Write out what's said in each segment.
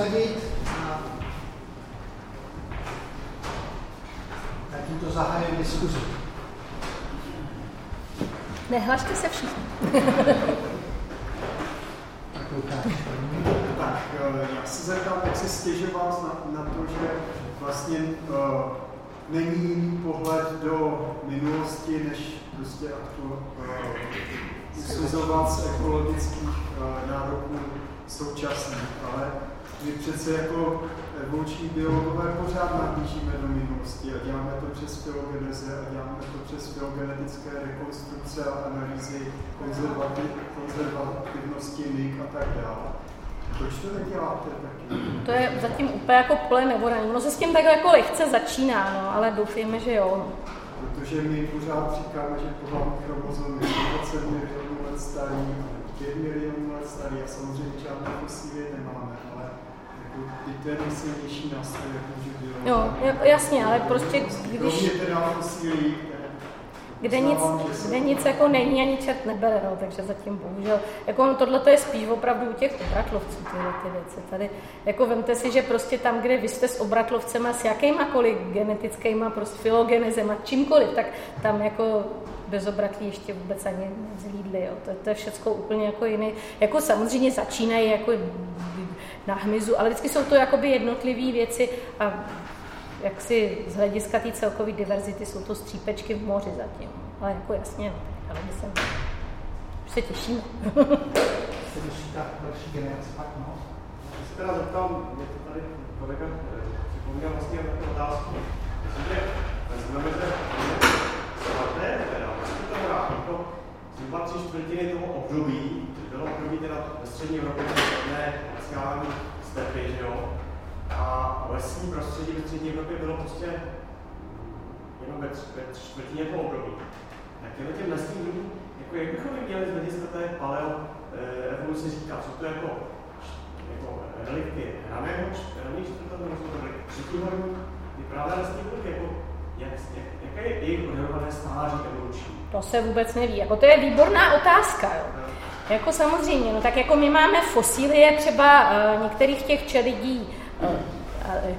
usadit a tak tímto zahájím diskuzi. Nehlašte se všichni. tak Lukáš. Tak, eh, já se zeptám, jak si stěžoval na, na to, že vlastně uh, není jiný pohled do minulosti, než prostě aktu, uh, usuzovat z ekologických uh, nároků současných, ale my přece jako evoluční biologové pořád nahlížíme do minulosti a děláme to přes filogeneze a děláme to přes filogenetické rekonstrukce a analýzy konzervativnosti NIK a tak dále. Proč to neděláte taky? To je zatím úplně jako pole nevoraný. Ono se s tím takhle jako lehce začíná, no, ale doufejme, že jo. No. Protože my pořád říkáme, že pohlavní chromozom je 20 milionů let starý, 5 milionů let starý a samozřejmě žádné fosílie nemáme, ale jako ty to je nejsilnější nástroj, jak může dělat. Jo, jasně, ale prostě když... Kromě teda fosílií, kde nic, kde nic jako není ani čert nebere, no, takže zatím bohužel, jako tohle to je spíš opravdu u těch obratlovců, tyhle ty věci. Tady, jako vemte si, že prostě tam, kde vy jste s obratlovcema, s jakýmakoliv genetickýma, prostě filogenezema, čímkoliv, tak tam jako bez obratlí ještě vůbec ani nezlídli, jo. To, to je všechno úplně jako jiný. Jako samozřejmě začínají jako na hmyzu, ale vždycky jsou to jakoby jednotlivé věci a jak si z hlediska té celkové diverzity jsou to střípečky v moři zatím. Ale jako jasně, ale my jsem, už se těšíme. se těší ta další generace pak, no. Já se teda zeptám, mě to tady kolega eh, připomněl vlastně takovou otázku. Myslím, že vezmeme se svaté, teda vlastně to jako zhruba tři čtvrtiny toho období, bylo období teda ve střední Evropě, ne speciální stepy, že jo, a lesní prostředí ve střední Evropě bylo prostě jenom ve, čtvrtině toho období. Tak těmhle těm lesním druhům, jako jak bychom měli z hlediska té paleo eh, evoluce říkat, co to jako, jako relikty raného, raných čtvrtého, nebo to relikty třetího ty právě lesní druhy, jako jak, jak, jaké je jejich odhadované stáří evoluční? To se vůbec neví. Jako to je výborná otázka. Jo. Jako samozřejmě, no tak jako my máme fosílie třeba uh, některých těch čelidí,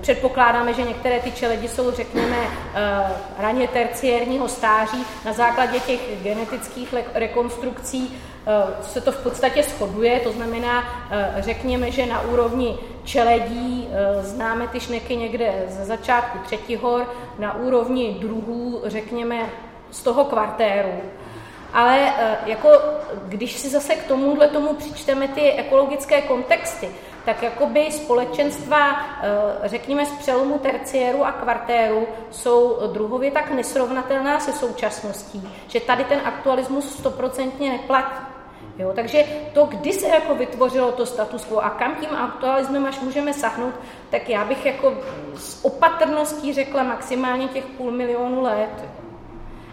Předpokládáme, že některé ty čeledi jsou, řekněme, eh, raně terciérního stáří. Na základě těch genetických rekonstrukcí eh, se to v podstatě shoduje, to znamená, eh, řekněme, že na úrovni čeledí známe ty šneky někde ze začátku třetihor, na úrovni druhů, řekněme, z toho kvartéru. Ale jako, když si zase k tomuhle tomu přičteme ty ekologické kontexty, tak jakoby společenstva, eh, řekněme, z přelomu terciéru a kvartéru jsou druhově tak nesrovnatelná se současností, že tady ten aktualismus stoprocentně neplatí. Jo, takže to, kdy se jako vytvořilo to status quo a kam tím aktualismem až můžeme sahnout, tak já bych jako s opatrností řekla maximálně těch půl milionu let.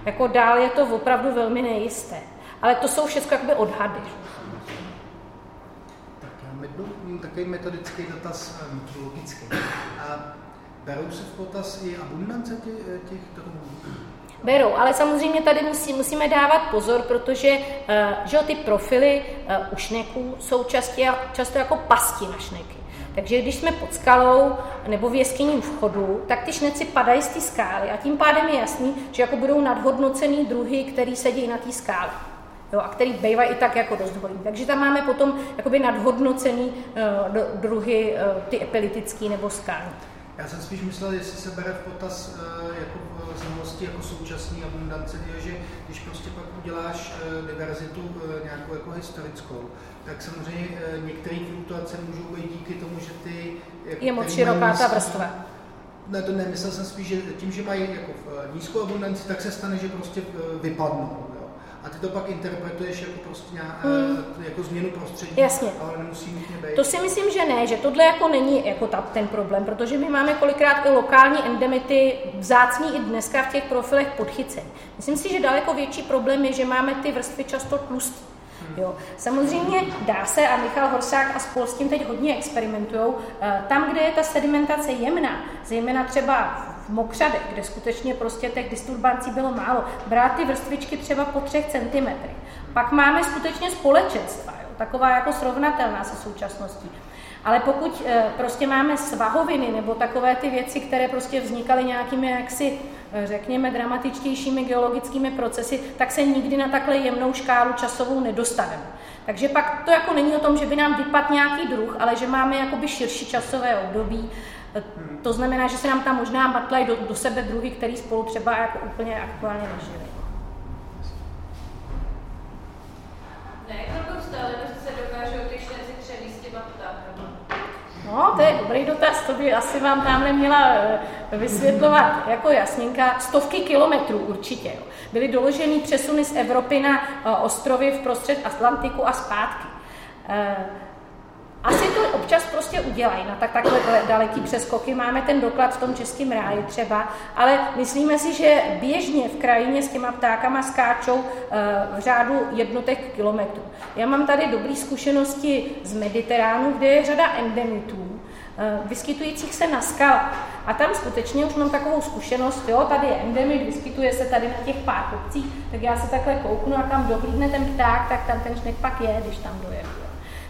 Jako dál je to opravdu velmi nejisté. Ale to jsou všechno jakoby odhady. Mám takový metodický dotaz eh, metodologický. A berou se v potaz i abundance těch, eh, těch druhů? Berou, ale samozřejmě tady musí, musíme dávat pozor, protože uh, že ty profily uh, u šneků jsou častě, často jako pasti na šneky. Takže když jsme pod skalou nebo v jeskyním vchodu, tak ty šneci padají z té skály a tím pádem je jasný, že jako budou nadhodnocený druhy, který sedí na té skále jo, a který bývají i tak jako dost hodný. Takže tam máme potom jakoby nadhodnocený uh, druhy, uh, ty epilitický nebo skální. Já jsem spíš myslel, jestli se bere v potaz uh, jako znalosti jako současný abundance, že když prostě pak uděláš uh, diverzitu uh, nějakou jako historickou, tak samozřejmě uh, některé fluktuace můžou být díky tomu, že ty... Jako, je moc široká ta vrstva. Ne, to nemyslel jsem spíš, že tím, že mají jako nízkou abundanci, tak se stane, že prostě vypadnou a ty to pak interpretuješ jako prostě nějak, hmm. jako změnu prostředí, Jasně. ale nemusí mít být. To si myslím, že ne, že tohle jako není jako ta, ten problém, protože my máme kolikrát i lokální endemity vzácný i dneska v těch profilech podchycen. Myslím si, že daleko větší problém je, že máme ty vrstvy často tlusté. Hmm. Jo. Samozřejmě dá se, a Michal Horsák a spol s tím teď hodně experimentují, eh, tam, kde je ta sedimentace jemná, zejména třeba v mokřadech, kde skutečně prostě těch disturbancí bylo málo, brát ty vrstvičky třeba po třech centimetrech. Pak máme skutečně společenstva, jo, taková jako srovnatelná se současností. Ale pokud eh, prostě máme svahoviny nebo takové ty věci, které prostě vznikaly nějakými jaksi eh, řekněme, dramatičtějšími geologickými procesy, tak se nikdy na takhle jemnou škálu časovou nedostaneme. Takže pak to jako není o tom, že by nám vypadl nějaký druh, ale že máme jakoby širší časové období. Eh, to znamená, že se nám tam možná matlají do, do sebe druhy, které spolu třeba jako úplně aktuálně nežili. Ne, jako stále se dokážou ty štěci převíst těma ptákama. No, to je dobrý dotaz, to by asi vám tamhle měla eh, vysvětlovat jako jasninka. Stovky kilometrů určitě. Jo. Byly doloženy přesuny z Evropy na eh, ostrovy v prostřed Atlantiku a zpátky. Eh, asi to občas prostě udělají na tak takhle daleký přeskoky. Máme ten doklad v tom českém ráji třeba, ale myslíme si, že běžně v krajině s těma ptákama skáčou v řádu jednotek kilometrů. Já mám tady dobré zkušenosti z Mediteránu, kde je řada endemitů, Eh, vyskytujících se na skalách. A tam skutečně už mám takovou zkušenost, jo, tady je endemit, vyskytuje se tady na těch pár kopcích, tak já se takhle kouknu a kam dohlídne ten pták, tak tam ten šnek pak je, když tam dojedu.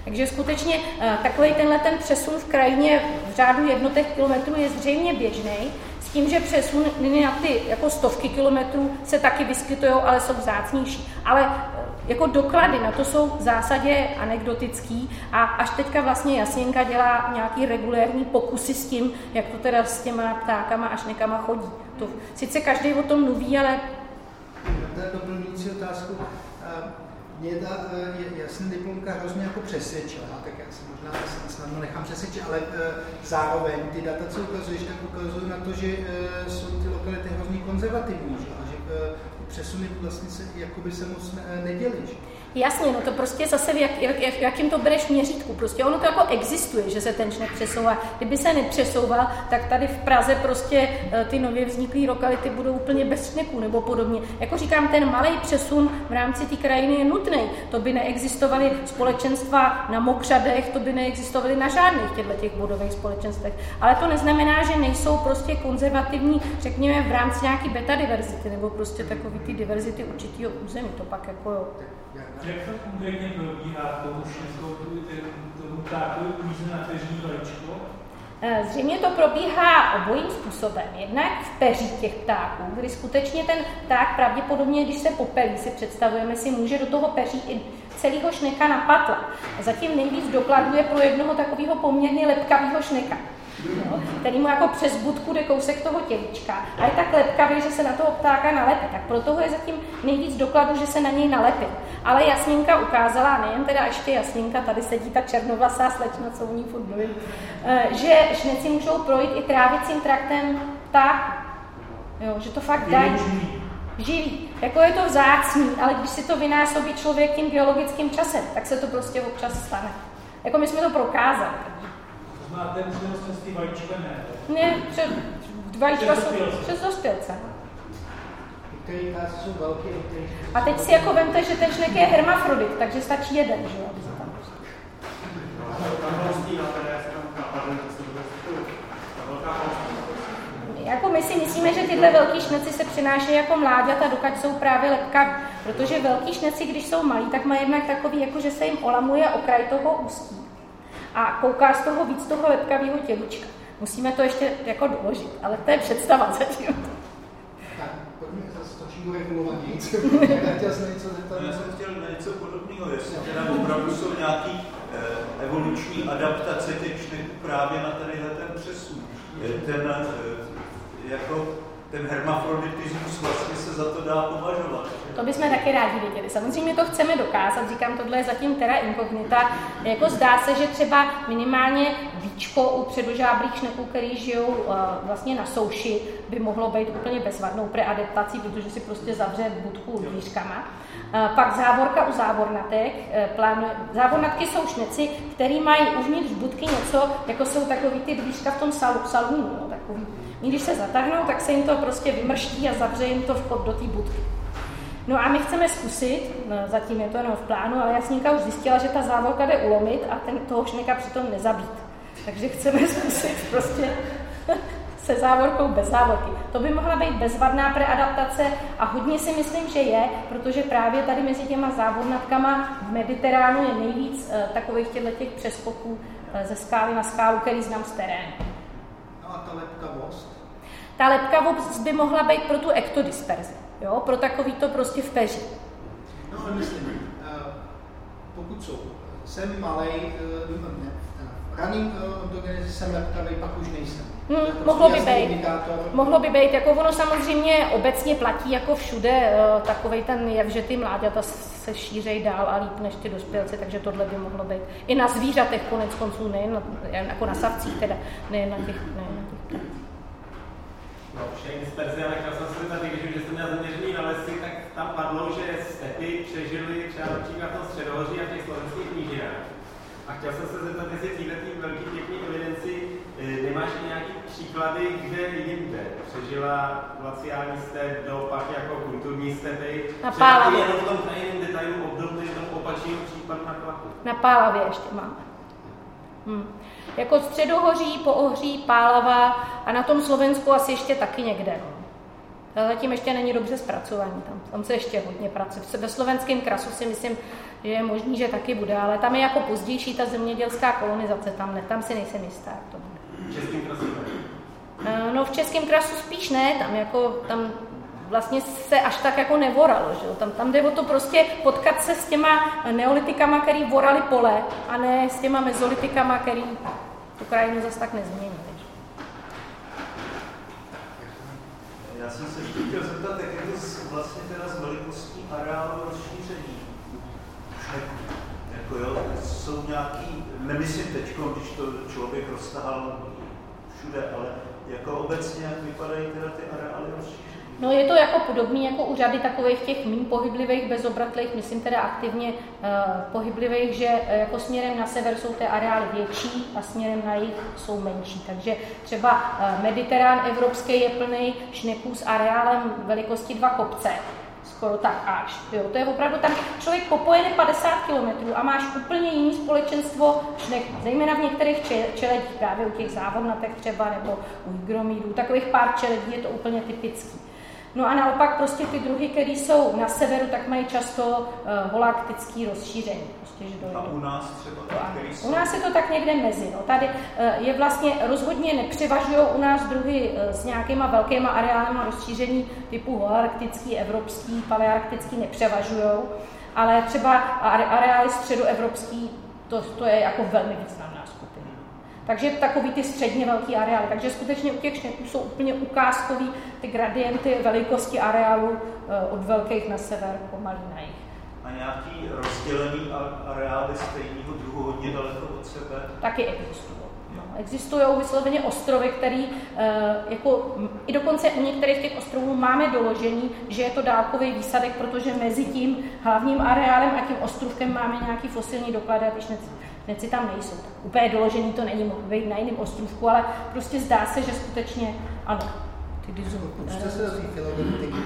Takže skutečně eh, takový tenhle ten přesun v krajině v řádu jednotek kilometrů je zřejmě běžný, s tím, že přesuny na ty jako stovky kilometrů se taky vyskytují, ale jsou vzácnější. Ale eh, jako doklady na to jsou v zásadě anekdotický a až teďka vlastně Jasinka dělá nějaký regulérní pokusy s tím, jak to teda s těma ptákama a šnekama chodí. To, sice každý o tom mluví, ale... To je doplňující otázku. Mě ta jasná diplomka hrozně jako přesvědčila, tak já se možná snadno nechám přesvědčit, ale zároveň ty data, co ukazuješ, tak ukazují na to, že jsou ty lokality hrozně konzervativní, že, že přesuny vlastně se, jakoby se moc ne, nedělí. Jasně, no to prostě zase v jak, jak, jakým to bereš měřítku. Prostě ono to jako existuje, že se ten šnek přesouvá. Kdyby se nepřesouval, tak tady v Praze prostě eh, ty nově vzniklé lokality budou úplně bez šneků nebo podobně. Jako říkám, ten malý přesun v rámci té krajiny je nutný. To by neexistovaly společenstva na mokřadech, to by neexistovaly na žádných těchto těch bodových společenstvech. Ale to neznamená, že nejsou prostě konzervativní, řekněme, v rámci nějaký beta diverzity nebo prostě takový ty diverzity určitého území. To pak jako jo. Jak to konkrétně probíhá tomu tomu ptákovi na peří veličko? Eh, zřejmě to probíhá obojím způsobem. Jednak v peří těch ptáků, kdy skutečně ten pták pravděpodobně, když se popelí, si představujeme si, může do toho peří i celého šneka napatlat. Zatím nejvíc dokladuje pro jednoho takového poměrně lepkavého šneka jo, který mu jako přes budku jde kousek toho tělička a je tak lepkavý, že se na toho ptáka nalepí. Tak proto ho je zatím nejvíc dokladu, že se na něj nalepil. Ale Jasminka ukázala, nejen teda ještě Jasminka, tady sedí ta černovlasá slečna, co u ní furt eh, že šneci můžou projít i trávicím traktem tak, Jo, že to fakt dají. Živý. Jako je to vzácný, ale když si to vynásobí člověk tím geologickým časem, tak se to prostě občas stane. Jako my jsme to prokázali. Vajíčka ne? Ne, před, vajíčka jsou přes dospělce. A teď si jako vemte, že ten šnek je hermafrodit, takže stačí jeden, že jo? Jako my si myslíme, že tyhle velký šneci se přinášejí jako mláďata, dokud jsou právě lepka, protože velký šneci, když jsou malí, tak mají jednak takový, jako že se jim olamuje okraj toho ústí a kouká z toho víc toho lepkavého tělička. Musíme to ještě jako doložit, ale to je představa zatím. Tak, pojďme zase trošku regulovanějc. Já jsem chtěl něco podobného, jestli teda opravdu jsou nějaký eh, evoluční adaptace těch šneků právě na tady ten přesun. Ten, eh, jako ten hermafroditismus vlastně se za to dá považovat. To bychom taky rádi věděli. Samozřejmě to chceme dokázat, říkám, tohle je zatím teda inkognita. Jako zdá se, že třeba minimálně víčko u předožáblých šneků, který žijou uh, vlastně na souši, by mohlo být úplně bezvadnou preadaptací, protože si prostě zavře budku dvířkama. Uh, pak závorka u závornatek. Uh, plánuje, závornatky jsou šneci, které mají uvnitř budky něco, jako jsou takový ty dvířka v tom salu, salonu, no, takový když se zatáhnou, tak se jim to prostě vymrští a zavře jim to vchod do té budky. No a my chceme zkusit, no, zatím je to jenom v plánu, ale Jasníka už zjistila, že ta závorka jde ulomit a ten toho šmika přitom nezabít. Takže chceme zkusit prostě se závorkou bez závorky. To by mohla být bezvadná preadaptace a hodně si myslím, že je, protože právě tady mezi těma závornatkama v Mediteránu je nejvíc uh, takových těch přeskoků uh, ze skály na skálu, který znám z terénu. Ta lepkavost? Ta lepkavost by mohla být pro tu ektodisperzi, jo? pro takový to prostě v peři. No ale myslím, uh, pokud jsou, jsem malej, uh, ne, raný ontogenezi jsem lepkavý, pak už nejsem. Hmm, prostě mohlo by být. Mohlo by být, jako ono samozřejmě obecně platí jako všude takovej ten jev, že ty mláďata se šířejí dál a líp než ty dospělci, takže tohle by mohlo být. I na zvířatech konec konců, nejen na, jako na savcích teda, nejen na těch, nejen disperze, ale chtěl jsem se tady, když že jste měl zaměřený na lesy, tak tam padlo, že stepy přežily třeba například v tom středohoří a v těch slovenských nížinách. A chtěl jsem se zeptat, jestli v této velký pěkný evidenci eh, nemáš nějaký příklady, kde jinde přežila glaciální step do pak jako kulturní stepy. Na Pálavě. Jenom v tom krajiném detailu obdobný tomu opačnému případu na Klapu. Na Pálavě ještě mám. Hm. Jako středohoří, poohří, Pálava a na tom Slovensku asi ještě taky někde. No. Zatím ještě není dobře zpracovaný, tam, tam se ještě hodně pracuje. Ve slovenském krasu si myslím, že je možný, že taky bude, ale tam je jako pozdější ta zemědělská kolonizace, tam, ne, tam si nejsem jistá, jak to bude. Českým krasu eh, No v Českém krasu spíš ne, tam jako, tam vlastně se až tak jako nevoralo, že? Tam, tam jde o to prostě potkat se s těma neolitikama, který vorali pole, a ne s těma mezolitikama, který tu krajinu zase tak nezměnili. Já jsem se ještě chtěl zeptat, jak je to vlastně teda z velikostí areálu rozšíření jako jo, jsou nějaký, nemyslím teď, když to člověk roztahal všude, ale jako obecně, jak vypadají teda ty areály rozšíření? No je to jako podobný jako u řady takových těch méně pohyblivých, bezobratlých, myslím teda aktivně uh, pohyblivých, že uh, jako směrem na sever jsou ty areály větší a směrem na jih jsou menší. Takže třeba uh, Mediterán evropský je plný šneků s areálem velikosti dva kopce skoro tak až. Jo. To je opravdu tam, člověk popojede 50 km a máš úplně jiný společenstvo, než zejména v některých čeledích, právě u těch závodnatek třeba, nebo u hygromídů, takových pár čeledí je to úplně typický. No a naopak prostě ty druhy, které jsou na severu, tak mají často uh, holaktický rozšíření. Prostě, že dojde. A u nás třeba? No, jsou... U nás je to tak někde mezi. No. Tady uh, je vlastně rozhodně nepřevažují u nás druhy uh, s nějakýma velkýma areálem rozšíření typu holarktický, evropský, palearktický nepřevažují, ale třeba areály středoevropský, to, to je jako velmi významné. Takže takový ty středně velký areály. Takže skutečně u těch šneků jsou úplně ukázkový ty gradienty velikosti areálu eh, od velkých na sever po malý na jich. A nějaký rozdělený areály stejného druhu hodně daleko od sebe? Taky existují. No, existují vysloveně ostrovy, které eh, jako, i dokonce u některých těch ostrovů máme doložení, že je to dálkový výsadek, protože mezi tím hlavním areálem a tím ostrovkem máme nějaký fosilní doklady a když Neci tam nejsou. Tak úplně doložený to není, mohl být na jiném ostrovku, ale prostě zdá se, že skutečně ano. Ty se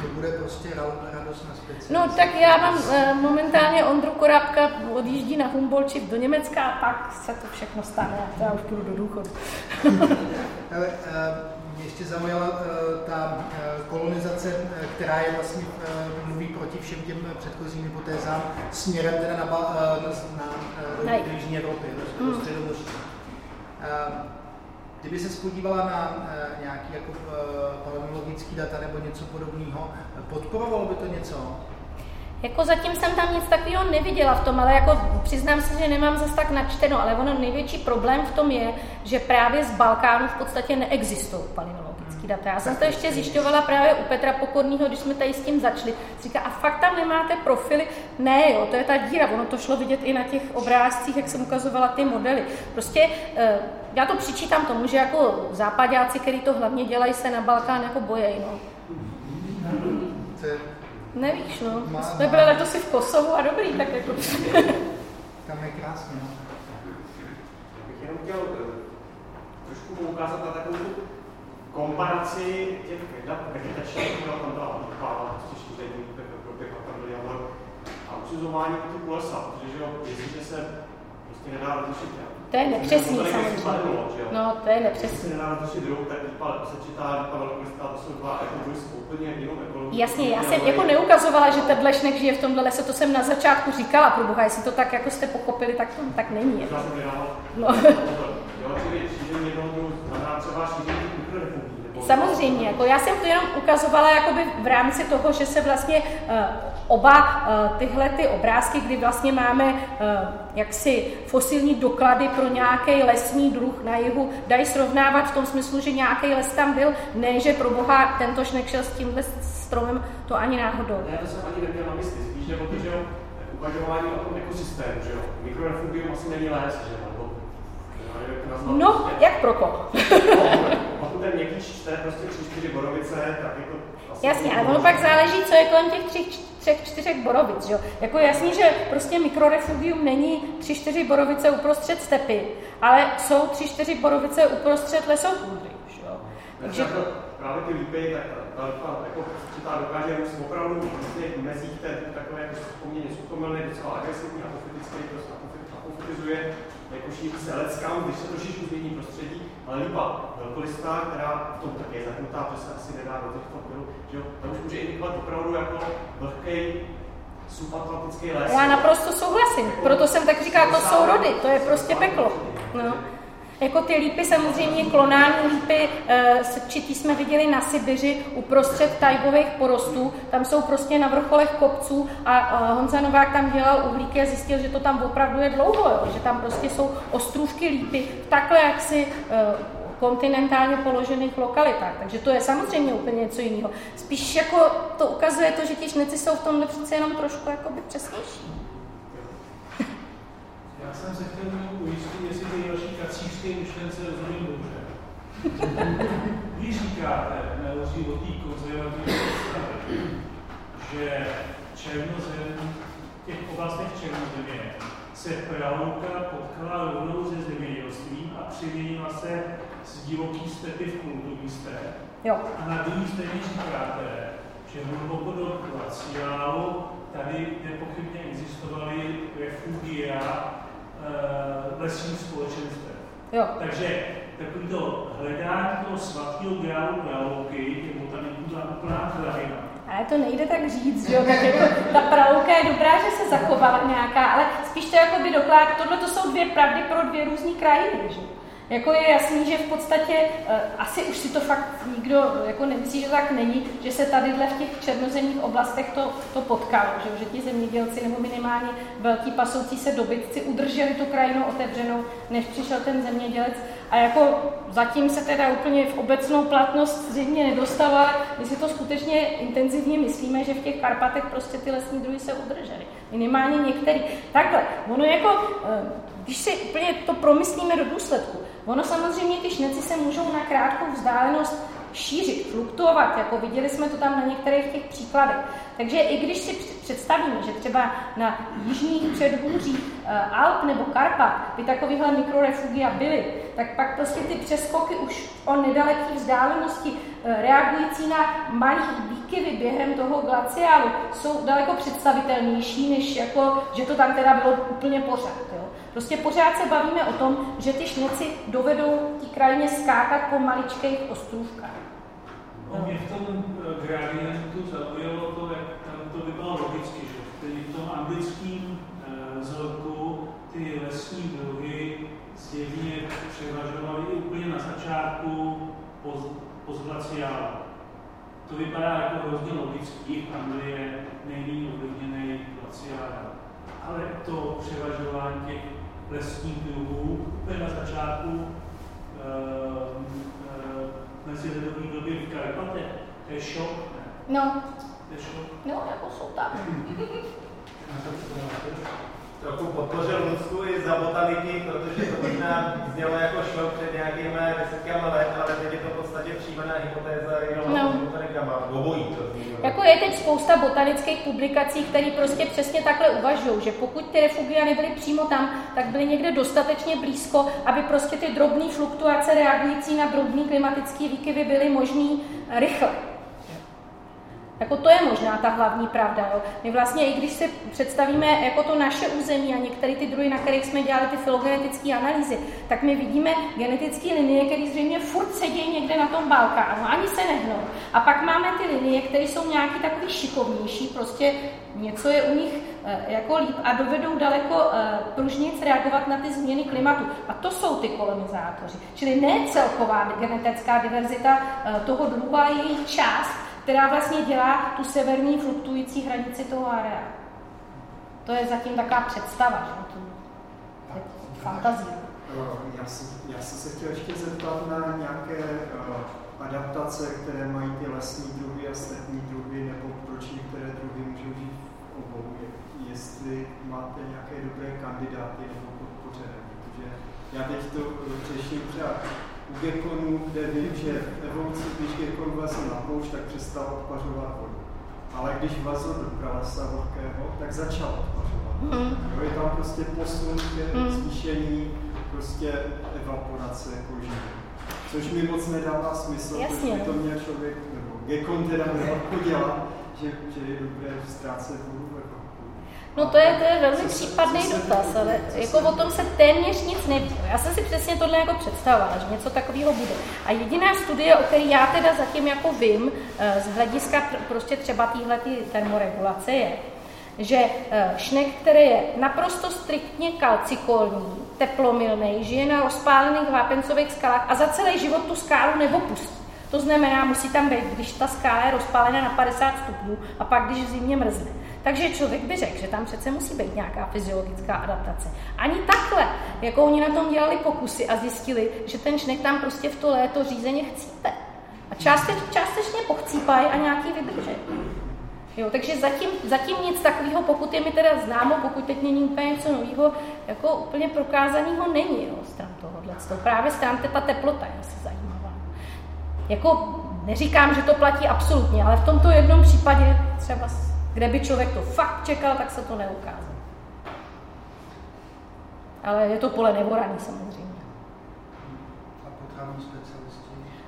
to bude prostě radostná specializace. No tak já mám uh, momentálně Ondru Korábka odjíždí na Humboldt do Německa a pak se to všechno stane a já už půjdu do důchodu. Ale, mě ještě zaujala uh, ta uh, kolonizace, uh, která je vlastně mluví proti všem těm předchozím hypotézám směrem teda na, na, na, na Jižní Evropy, do, do hmm. Středomoří. Uh, kdyby se spodívala na nějaký jako paleontologický data nebo něco podobného, podporovalo by to něco? Jako zatím jsem tam nic takového neviděla v tom, ale jako přiznám se, že nemám zase tak načteno, ale ono největší problém v tom je, že právě z Balkánu v podstatě neexistují palinologické data. Já jsem to ještě zjišťovala právě u Petra Pokorného, když jsme tady s tím začali. Říká, a fakt tam nemáte profily? Ne, jo, to je ta díra. Ono to šlo vidět i na těch obrázcích, jak jsem ukazovala ty modely. Prostě eh, já to přičítám tomu, že jako západáci, kteří to hlavně dělají, se na Balkán jako bojejí. No. Nevíš, no. Má, jsme byli letos v Kosovu a dobrý, tak jako... Tam je krásně, no. Bych jenom chtěl eh, trošku poukázat na takovou komparaci těch dat vegetačních, no, tam byla vypávala prostě šíření proběhla tam milion a usuzování typu lesa, protože jo, jestliže se prostě. To je nepřesný samozřejmě. No, to je nepřesný. Se nedá rozlišit druhou, tak lípa velkolistá, to jsou dva úplně jinou. Jasně, já jsem jako neukazovala, že ten blešnek žije v tomhle lese, to jsem na začátku říkala, pro boha, jestli to tak jako jste pochopili, tak to tak není. No. Jo, čili šíření jednoho druhu znamená třeba šíření mikrorefugí. nebo- Samozřejmě, jako já jsem to jenom ukazovala jakoby v rámci toho, že se vlastně uh, oba uh, tyhle ty obrázky, kdy vlastně máme uh, jaksi fosilní doklady pro nějaký lesní druh na jihu, dají srovnávat v tom smyslu, že nějaký les tam byl, ne, že pro boha tento šnek šel s tímhle stromem, to ani náhodou. Ne, to jsem ani neměl na mysli, spíš jde o to, že jo, uvažování o tom ekosystému, že jo. Mikrorefugium asi není les, že jo, nebo. No, jak pro koho? Ten něký čte prostě tři, čtyři borovice, tak jako asi Jasně, ale ono pak záleží, co je kolem těch třech, třech čtyřech borovic. Že? Jako jasný, že prostě mikrorefugium není tři, čtyři borovice uprostřed stepy, ale jsou tři, čtyři borovice uprostřed jo. Takže jako právě ty lípy, tak ta lipa jako určitá dokáže růst opravdu vlastně v mezích té takové jako poměrně suchomilny, docela agresivní, apofitický, prostě apofit- apofitizuje, jako šíří se leckám, když se trošičku změní prostředí, ale lípa velkolistá, která v tom také je zahnutá, protože se asi nedá do těchto pilů, že jo, ta už může indikovat opravdu jako vlhký subatlantický les. Já naprosto souhlasím, proto jsem tak říkala, to jsou rody, to je prostě peklo. No. Jako ty lípy, samozřejmě klonální lípy, e, sečitý jsme viděli na Sibiři uprostřed tajgových porostů, tam jsou prostě na vrcholech kopců a e, Honza Novák tam dělal uhlíky a zjistil, že to tam opravdu je dlouho, jo, že tam prostě jsou ostrůvky lípy v takhle jaksi e, kontinentálně položených lokalitách. Takže to je samozřejmě úplně něco jiného. Spíš jako to ukazuje to, že ti šneci jsou v tomhle přece jenom trošku přesnější. Já jsem se chtěl kacířské myšlence rozumím dobře. Vy říkáte, na rozdíl od té konzervativní představy, že černozem, v těch oblastech černozemě se pralouka potkala rovnou se zemědělstvím a přiměnila se z divoký stepy v kulturní step. Jo. A na druhé straně říkáte, že hluboko do glaciálu tady nepochybně existovaly refugia e, lesních společenstev. Jo. Takže takový to hledání toho svatého grálu pralouky je botaniků za úplná kravina. Ale to nejde tak říct, že jo, tak jako ta pralouka je dobrá, že se zachovala nějaká, ale spíš to jako by doklad, tohle to jsou dvě pravdy pro dvě různé krajiny, že jo. Jako je jasný, že v podstatě uh, asi už si to fakt nikdo jako nemyslí, že tak není, že se tadyhle v těch černozemních oblastech to, to potkalo, že, že ti zemědělci nebo minimálně velký pasoucí se dobytci udrželi tu krajinu otevřenou, než přišel ten zemědělec. A jako zatím se teda úplně v obecnou platnost zřejmě nedostalo, ale my si to skutečně intenzivně myslíme, že v těch Karpatech prostě ty lesní druhy se udržely. Minimálně některý. Takhle, ono jako, uh, když si úplně to promyslíme do důsledku, Ono samozřejmě ty šneci se můžou na krátkou vzdálenost šířit, fluktuovat, jako viděli jsme to tam na některých těch příkladech. Takže i když si představíme, že třeba na jižních předhůřích Alp nebo Karpat by takovýhle mikrorefugia byly, tak pak prostě ty přeskoky už o nedaleké vzdálenosti reagující na malý výkyvy během toho glaciálu jsou daleko představitelnější, než jako, že to tam teda bylo úplně pořád. Jo. Prostě pořád se bavíme o tom, že ty šneci dovedou ty krajině skákat po maličkých ostrůvkách. No, mě v tom eh, gradientu zaujalo to, jak tam to vypadalo logicky, že v tom anglickém eh, vzorku ty lesní druhy zjevně převažovaly úplně na začátku poz, pozglaciálu. To vypadá jako hrozně logický, Anglie nejméně ovlivněný glaciálem. Ale to převažování těch lesních druhů úplně na začátku meziledové doby v Karpatech, to je šok, ne? No, To je šok. no, jako jsou tam. Trochu podpořil Lucku i za botaniky, protože to možná znělo jako šok před nějakými desítkami let, ale teď je to v podstatě přijímaná hypotéza jenom No. no. botanikama. Obojí to zní. Jako je teď spousta botanických publikací, které prostě přesně takhle uvažují, že pokud ty refugia nebyly přímo tam, tak byly někde dostatečně blízko, aby prostě ty drobné fluktuace reagující na drobné klimatické výkyvy byly možné rychle. Jako to je možná ta hlavní pravda. Jo. My vlastně, i když si představíme jako to naše území a některé ty druhy, na kterých jsme dělali ty filogenetické analýzy, tak my vidíme genetické linie, které zřejmě furt sedí někde na tom Balkánu, ani se nehnou. A pak máme ty linie, které jsou nějaký takový šikovnější, prostě něco je u nich eh, jako líp a dovedou daleko eh, pružnic reagovat na ty změny klimatu. A to jsou ty kolonizátoři. Čili ne celková genetická diverzita eh, toho druhu, ale její část, která vlastně dělá tu severní fluktující hranici toho areálu. To je zatím taková představa, že? Tu fantazii. Já, já jsem se chtěl ještě zeptat na nějaké uh, adaptace, které mají ty lesní druhy a stepní druhy, nebo proč některé druhy můžou žít v obou. Jestli máte nějaké dobré kandidáty nebo podpořené, protože já teď to řeším třeba u gekonů, kde vím, že v evoluci, když gekon vlezl na poušť, tak přestal odpařovat vodu. Ale když vlezl do pralesa vlhkého, tak začal odpařovat. Mm. Jo, je tam prostě posun ke mm. zvýšení prostě evaporace koží. Což mi moc nedává smysl, Jasně. protože by to měl člověk, nebo gekon teda měl dělat, že, že je dobré ztrácet vodu No to je, to je velmi případný dotaz, ale jako o tom se téměř nic neví. Já jsem si přesně tohle jako představovala, že něco takového bude. A jediná studie, o které já teda zatím jako vím, eh, z hlediska prostě třeba téhle termoregulace je, že eh, šnek, který je naprosto striktně kalcikolní, teplomilný, žije na rozpálených vápencových skalách a za celý život tu skálu neopustí. To znamená, musí tam být, když ta skála je rozpálená na 50 stupňů a pak, když v zimě mrzne. Takže člověk by řekl, že tam přece musí být nějaká fyziologická adaptace. Ani takhle, jako oni na tom dělali pokusy a zjistili, že ten šnek tam prostě v to léto řízeně chcípe. A částeč, částečně pochcípají a nějaký vydrží. Jo, takže zatím, zatím nic takového, pokud je mi teda známo, pokud teď není úplně něco nového, jako úplně prokázaného není jo, stran tohohle. Právě stran ta teplota je asi zajímavá. Jako neříkám, že to platí absolutně, ale v tomto jednom případě třeba kde by člověk to fakt čekal, tak se to neukázalo. Ale je to pole nevoraný samozřejmě. A potravní specialisti?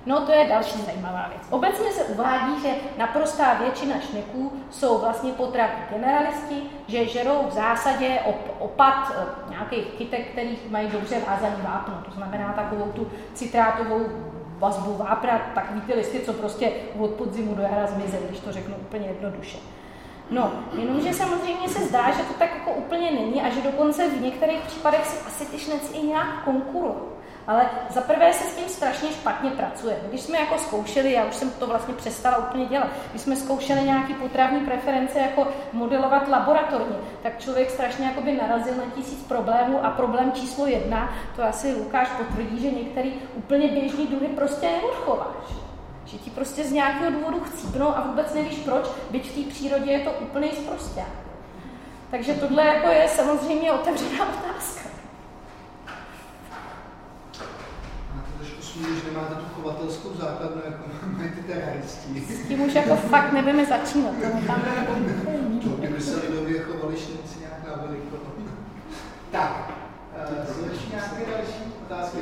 No to je další zajímavá věc. Obecně se uvádí, že naprostá většina šneků jsou vlastně potravní generalisti, že žerou v zásadě op- opad eh, nějakých kytek, který mají dobře vázaný vápno. To znamená takovou tu citrátovou vazbu vápna, takový ty listy, co prostě od podzimu do jara zmizí, když to řeknu úplně jednoduše. No, jenomže samozřejmě se zdá, že to tak jako úplně není a že dokonce v některých případech si asi ty šneci i nějak konkurují. Ale za prvé se s tím strašně špatně pracuje. Když jsme jako zkoušeli, já už jsem to vlastně přestala úplně dělat, když jsme zkoušeli nějaký potravní preference jako modelovat laboratorně, tak člověk strašně jakoby narazil na tisíc problémů a problém číslo jedna, to asi Lukáš potvrdí, že některý úplně běžný druhy prostě neodchováš že ti prostě z nějakého důvodu chcípnou a vůbec nevíš proč, byť v té přírodě je to úplně zprostě. Takže tohle jako je samozřejmě otevřená otázka. A to trošku smíli, že nemáte tu chovatelskou základnu, jako mají ty teraristi. S tím už jako fakt nebudeme začínat. Tam... to by se lidově chovali šenci nějaká na veliko. Tak, eh, jsou ještě nějaké další otázky?